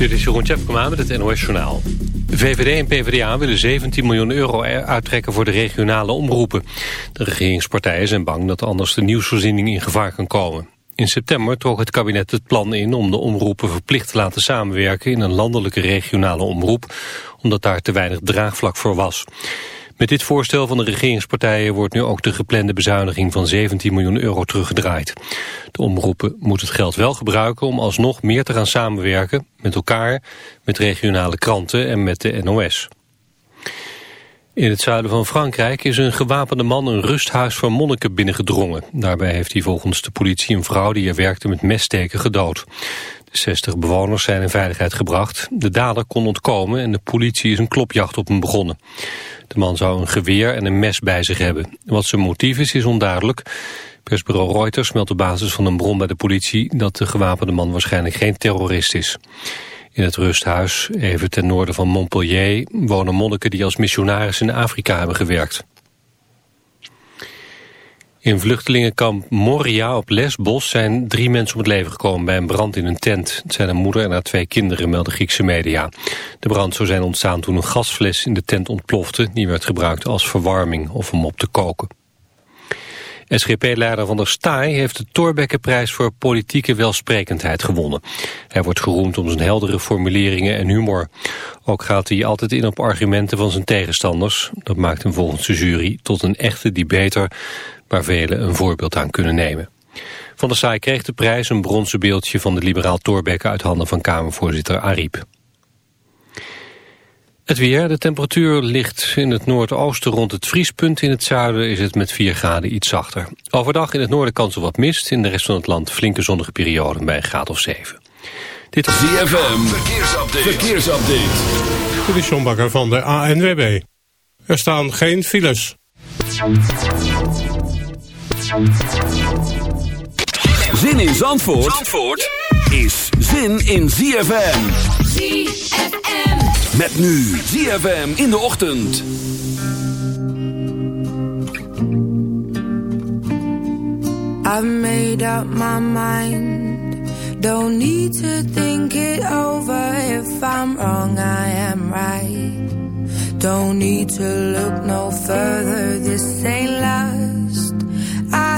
Dit is Jeroen Tjepkema met het NOS Journaal. VVD en PvdA willen 17 miljoen euro uittrekken voor de regionale omroepen. De regeringspartijen zijn bang dat anders de nieuwsvoorziening in gevaar kan komen. In september trok het kabinet het plan in om de omroepen verplicht te laten samenwerken in een landelijke regionale omroep, omdat daar te weinig draagvlak voor was. Met dit voorstel van de regeringspartijen wordt nu ook de geplande bezuiniging van 17 miljoen euro teruggedraaid. De omroepen moeten het geld wel gebruiken om alsnog meer te gaan samenwerken met elkaar, met regionale kranten en met de NOS. In het zuiden van Frankrijk is een gewapende man een rusthuis voor monniken binnengedrongen. Daarbij heeft hij volgens de politie een vrouw die er werkte met messteken gedood. De 60 bewoners zijn in veiligheid gebracht. De dader kon ontkomen en de politie is een klopjacht op hem begonnen. De man zou een geweer en een mes bij zich hebben. Wat zijn motief is, is onduidelijk. Persbureau Reuters meldt op basis van een bron bij de politie... dat de gewapende man waarschijnlijk geen terrorist is. In het rusthuis, even ten noorden van Montpellier... wonen monniken die als missionaris in Afrika hebben gewerkt. In vluchtelingenkamp Moria op Lesbos zijn drie mensen om het leven gekomen bij een brand in een tent. Het zijn een moeder en haar twee kinderen, melden Griekse media. De brand zou zijn ontstaan toen een gasfles in de tent ontplofte. Die werd gebruikt als verwarming of om op te koken. SGP-leider Van der Staaij heeft de Torbekkenprijs voor politieke welsprekendheid gewonnen. Hij wordt geroemd om zijn heldere formuleringen en humor. Ook gaat hij altijd in op argumenten van zijn tegenstanders. Dat maakt hem volgens de jury tot een echte debater waar velen een voorbeeld aan kunnen nemen. Van der Staaij kreeg de prijs een bronzen beeldje van de liberaal Thorbecke uit handen van Kamervoorzitter Ariep. Het weer, de temperatuur ligt in het noordoosten rond het vriespunt. In het zuiden is het met 4 graden iets zachter. Overdag in het noorden kans op wat mist. In de rest van het land flinke zonnige perioden bij een graad of 7. Dit is ZFM, verkeersupdate. verkeersupdate. Dit is van de ANWB. Er staan geen files. Zin in Zandvoort, Zandvoort? is zin in ZFM. ZFM. Met nu ZFM in de ochtend. I've made up my mind. Don't need to think it over. If I'm wrong, I am right. Don't need to look no further. This ain't last.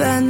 pavements even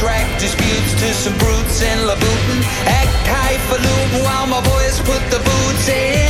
Track disputes to some brutes in Louboutin. Act highfalutin while my boys put the boots in.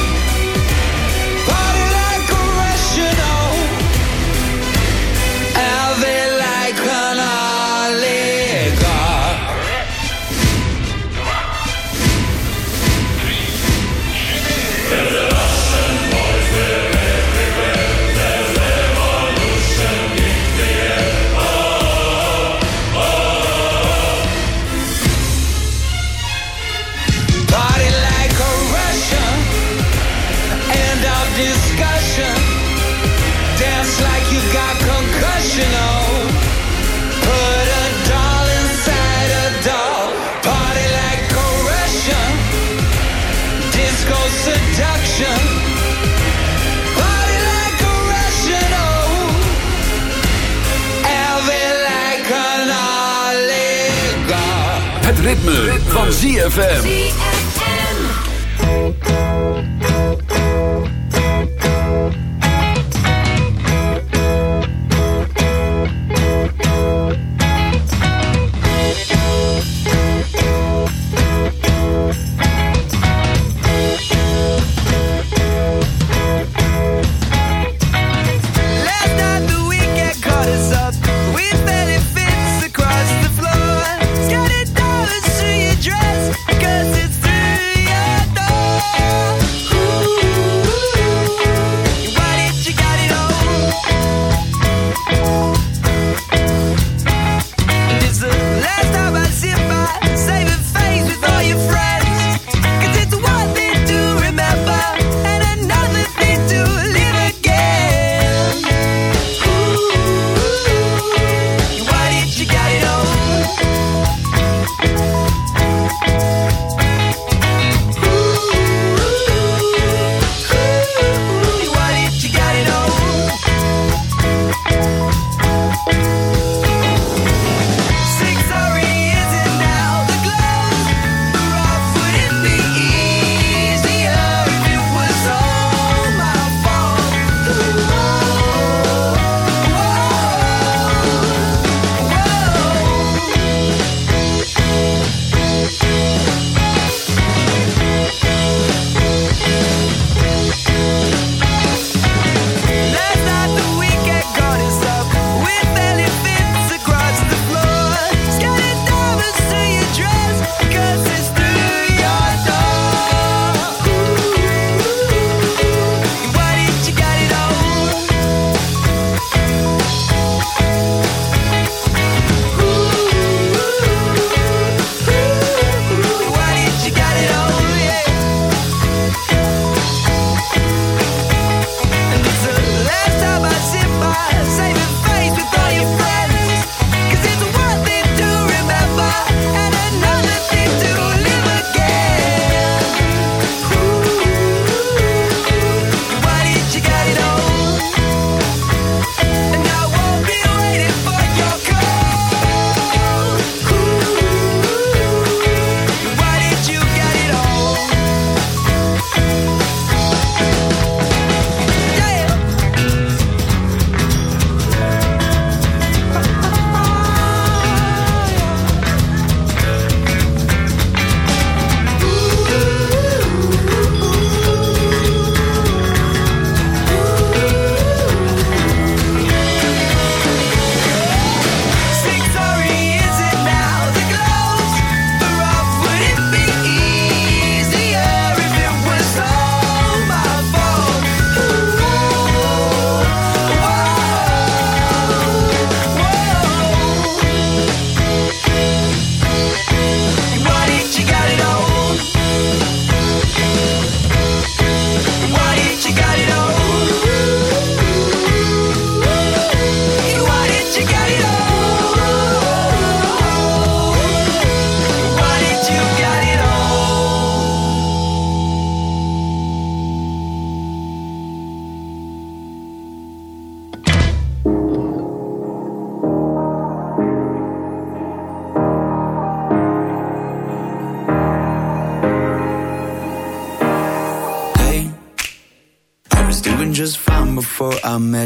ritme, van ZFM.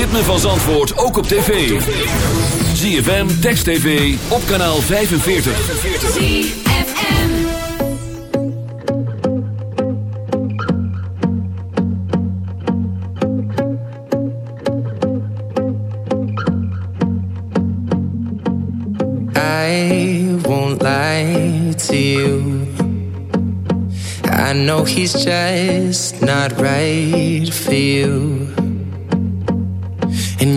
ritme van Zandvoort ook op tv. ZFM, Text TV, op kanaal 45. ZFM I won't lie to you I know he's just not right for you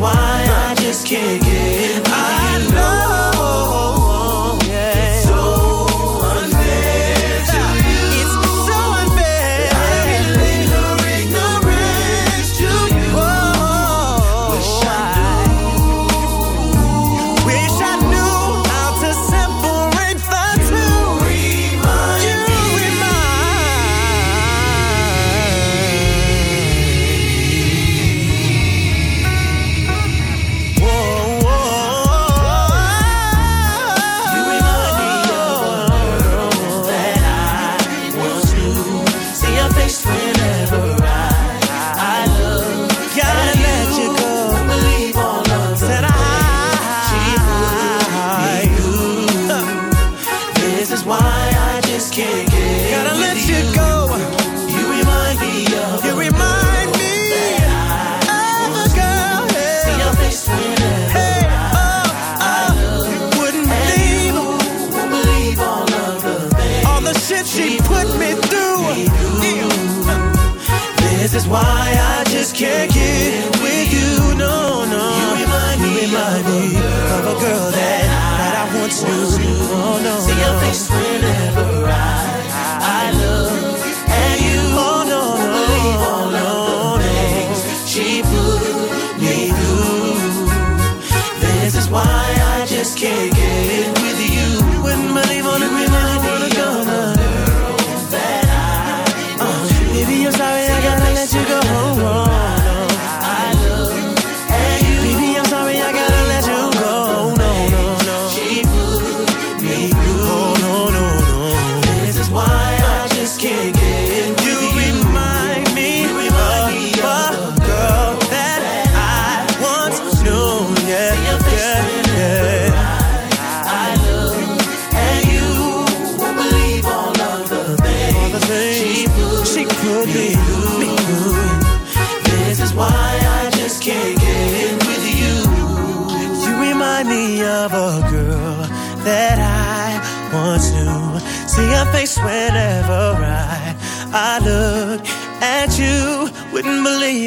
Why I just can't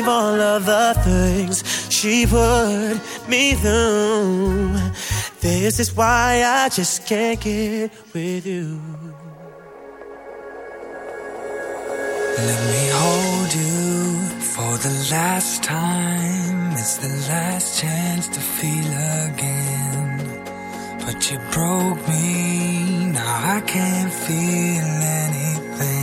all of the things she put me through. This is why I just can't get with you. Let me hold you for the last time. It's the last chance to feel again. But you broke me, now I can't feel anything.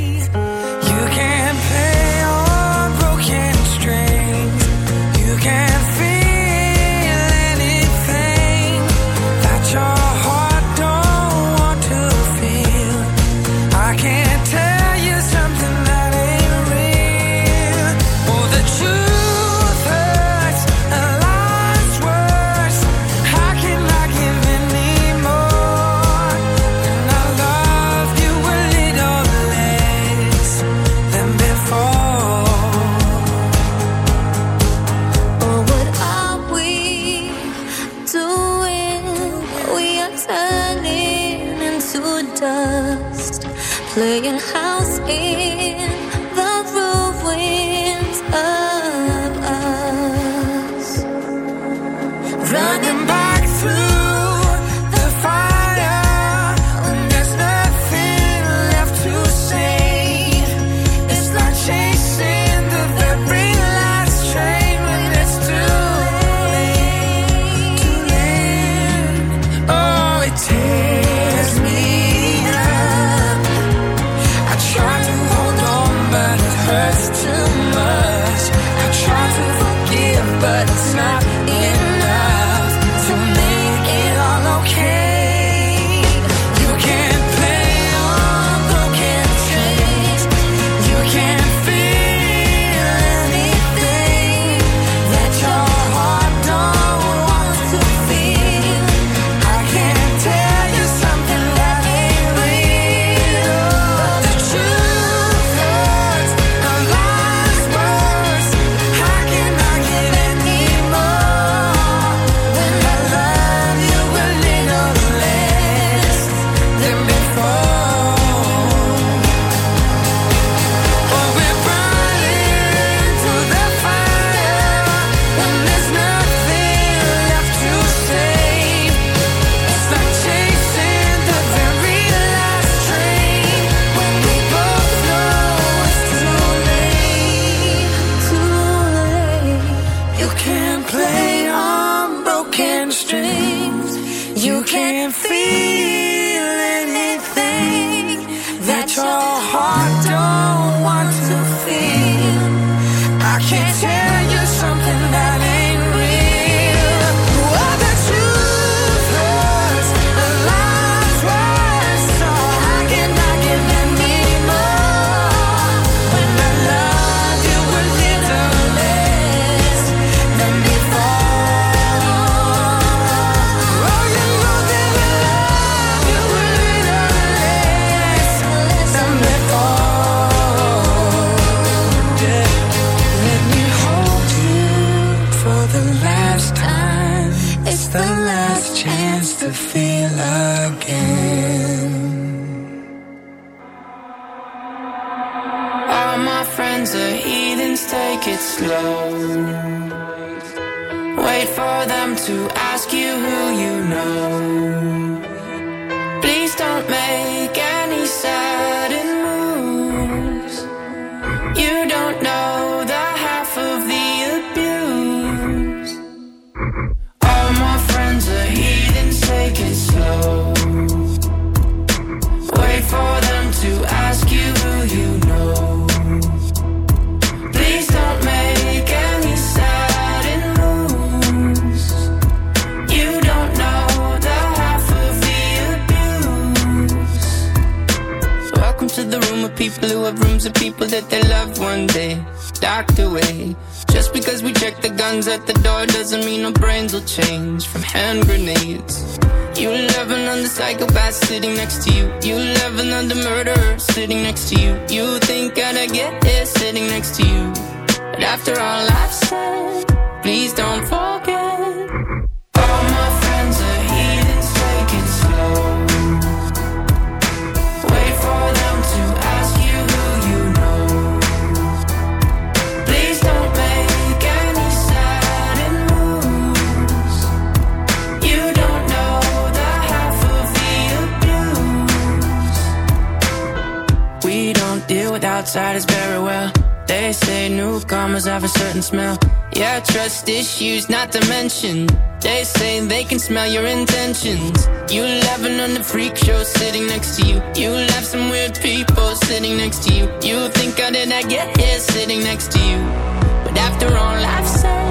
hands will change from hand grenades. You'll have another psychopath sitting next to you. You'll on another murderer sitting next to you. You think I'd get it sitting next to you. But after all I've said, please don't forget. outside is very well. They say newcomers have a certain smell. Yeah, trust issues, not to mention. They say they can smell your intentions. You laughing on the freak show sitting next to you. You laugh some weird people sitting next to you. You think, I did not get here sitting next to you? But after all I've said.